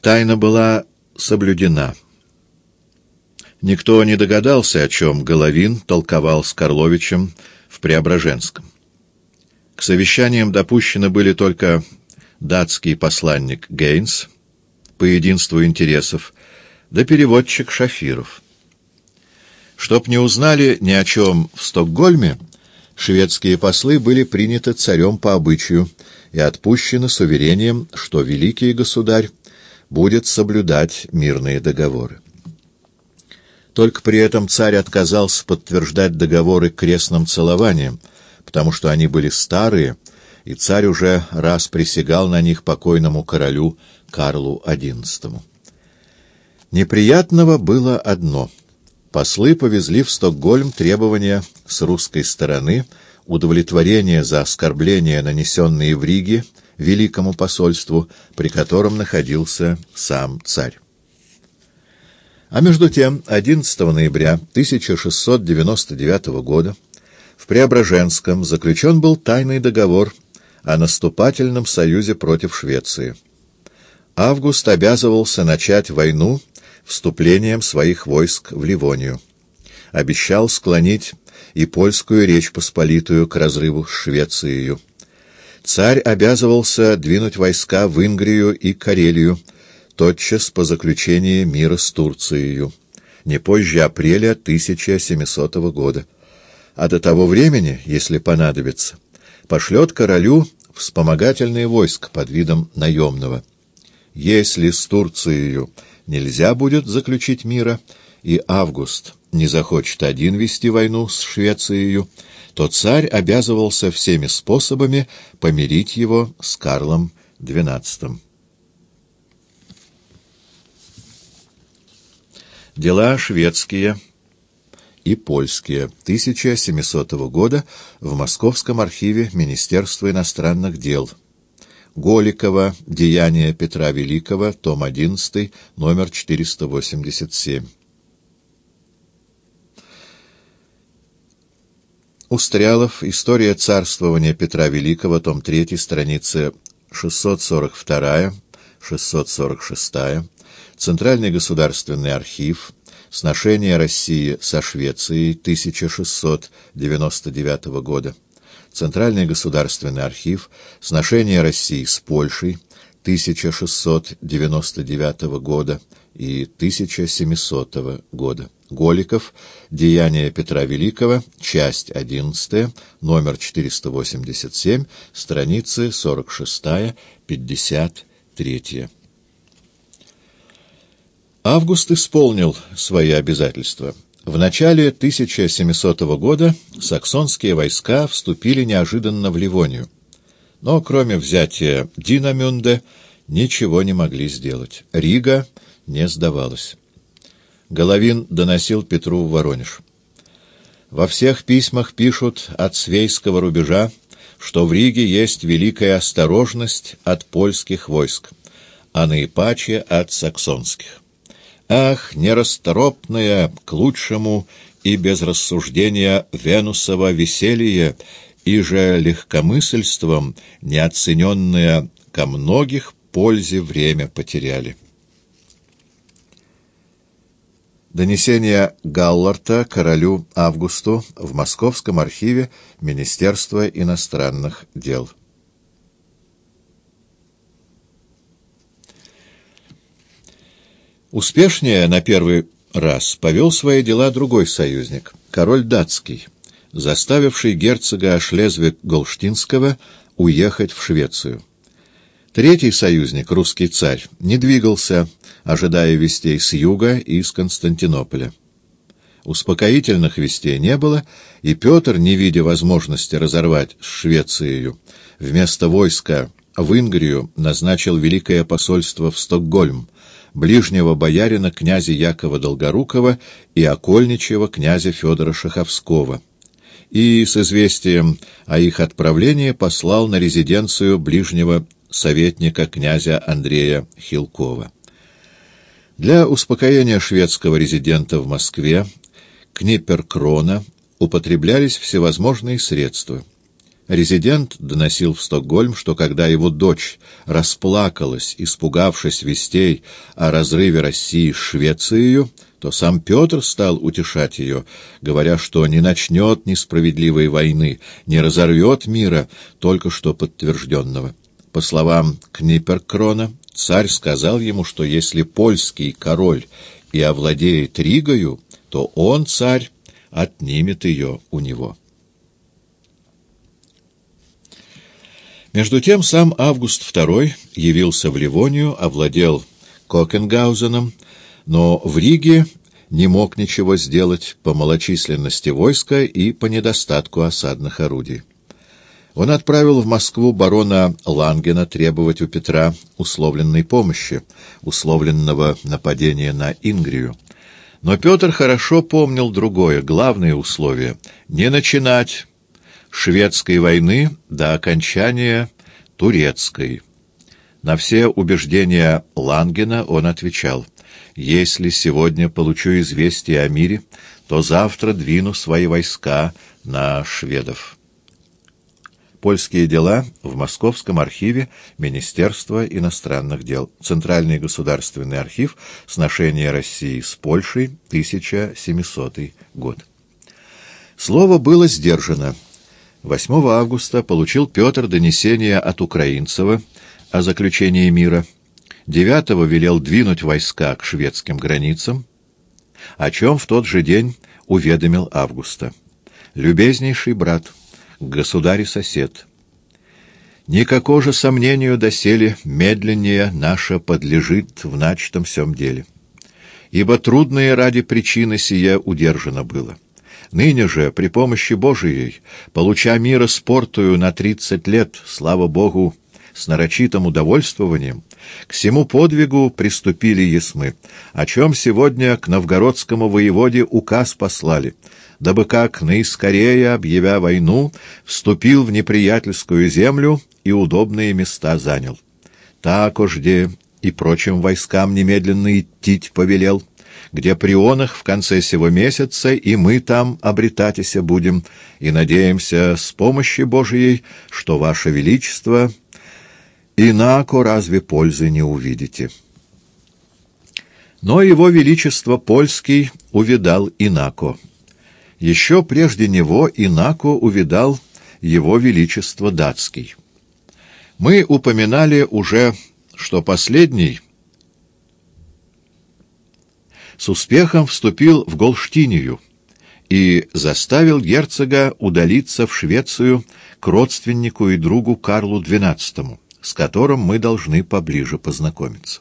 Тайна была соблюдена. Никто не догадался, о чем Головин толковал с Карловичем в Преображенском. К совещаниям допущены были только датский посланник Гейнс по единству интересов, да переводчик Шафиров. Чтоб не узнали ни о чем в Стокгольме, шведские послы были приняты царем по обычаю и отпущены с уверением, что великий государь будет соблюдать мирные договоры. Только при этом царь отказался подтверждать договоры крестным целованием, потому что они были старые, и царь уже раз присягал на них покойному королю Карлу XI. Неприятного было одно. Послы повезли в Стокгольм требования с русской стороны, удовлетворение за оскорбления, нанесенные в Риге, великому посольству, при котором находился сам царь. А между тем, 11 ноября 1699 года в Преображенском заключен был тайный договор о наступательном союзе против Швеции. Август обязывался начать войну вступлением своих войск в Ливонию. Обещал склонить и польскую Речь Посполитую к разрыву с Швецией. Царь обязывался двинуть войска в Ингрию и Карелию, тотчас по заключении мира с Турцией, не позже апреля 1700 года. А до того времени, если понадобится, пошлет королю вспомогательные войск под видом наемного. Если с Турцией нельзя будет заключить мира, и Август не захочет один вести войну с Швецией, то царь обязывался всеми способами помирить его с Карлом XII. Дела шведские и польские 1700 года в Московском архиве Министерства иностранных дел. Голикова. Деяния Петра Великого. Том 11. Номер 487. Устрялов. История царствования Петра Великого. Том 3. Страницы 642-646. Центральный государственный архив. Сношение России со Швецией 1699 года. Центральный государственный архив. Сношение России с Польшей 1699 года и 1700 года. Голиков. Деяния Петра Великого. Часть 11. Номер 487. Страницы 46-53. Август исполнил свои обязательства. В начале 1700 года саксонские войска вступили неожиданно в Ливонию. Но кроме взятия Динамюнде ничего не могли сделать. Рига не сдавалась. Головин доносил Петру в Воронеж. Во всех письмах пишут от свейского рубежа, что в Риге есть великая осторожность от польских войск, а наипаче от саксонских. Ах, нерасторопное к лучшему и без рассуждения Венусово веселье, и же легкомысельством, неоцененное ко многих пользе время потеряли. Донесение Галларта королю Августу в Московском архиве Министерства иностранных дел. Успешнее на первый раз повел свои дела другой союзник, король датский, заставивший герцога Шлезвиг-Голштинского уехать в Швецию. Третий союзник, русский царь, не двигался, ожидая вестей с юга и из Константинополя. Успокоительных вестей не было, и Петр, не видя возможности разорвать с Швецией, вместо войска в Ингрию назначил Великое посольство в Стокгольм, ближнего боярина князя Якова Долгорукова и окольничьего князя Федора Шаховского, и с известием о их отправлении послал на резиденцию ближнего советника князя Андрея Хилкова. Для успокоения шведского резидента в Москве Книперкрона употреблялись всевозможные средства. Резидент доносил в Стокгольм, что когда его дочь расплакалась, испугавшись вестей о разрыве России с Швецией, то сам Петр стал утешать ее, говоря, что не начнет несправедливой войны, не разорвет мира, только что подтвержденного. По словам Книперкрона, царь сказал ему, что если польский король и овладеет Ригою, то он, царь, отнимет ее у него. Между тем сам Август II явился в Ливонию, овладел Кокенгаузеном, но в Риге не мог ничего сделать по малочисленности войска и по недостатку осадных орудий. Он отправил в Москву барона Лангена требовать у Петра условленной помощи, условленного нападения на Ингрию. Но Петр хорошо помнил другое, главное условие — не начинать шведской войны до окончания турецкой. На все убеждения Лангена он отвечал, «Если сегодня получу известие о мире, то завтра двину свои войска на шведов». Польские дела в Московском архиве Министерства иностранных дел. Центральный государственный архив. Сношение России с Польшей. 1700 год. Слово было сдержано. 8 августа получил Петр донесение от Украинцева о заключении мира. 9 велел двинуть войска к шведским границам, о чем в тот же день уведомил Августа. «Любезнейший брат, государь и сосед, никакого же сомнению доселе медленнее наше подлежит в начатом всем деле, ибо трудное ради причины сия удержано было». Ныне же, при помощи Божией, получа мира спортую на тридцать лет, слава Богу, с нарочитым удовольствованием, к всему подвигу приступили есмы, о чем сегодня к новгородскому воеводе указ послали, дабы как наискорее, объявя войну, вступил в неприятельскую землю и удобные места занял. Так ожде и прочим войскам немедленно идти повелел где при онах в конце сего месяца и мы там обретатися будем, и надеемся с помощью Божией, что Ваше Величество инако разве пользы не увидите. Но Его Величество Польский увидал инако. Еще прежде него инако увидал Его Величество Датский. Мы упоминали уже, что последний — с успехом вступил в Голштинию и заставил герцога удалиться в Швецию к родственнику и другу Карлу XII, с которым мы должны поближе познакомиться.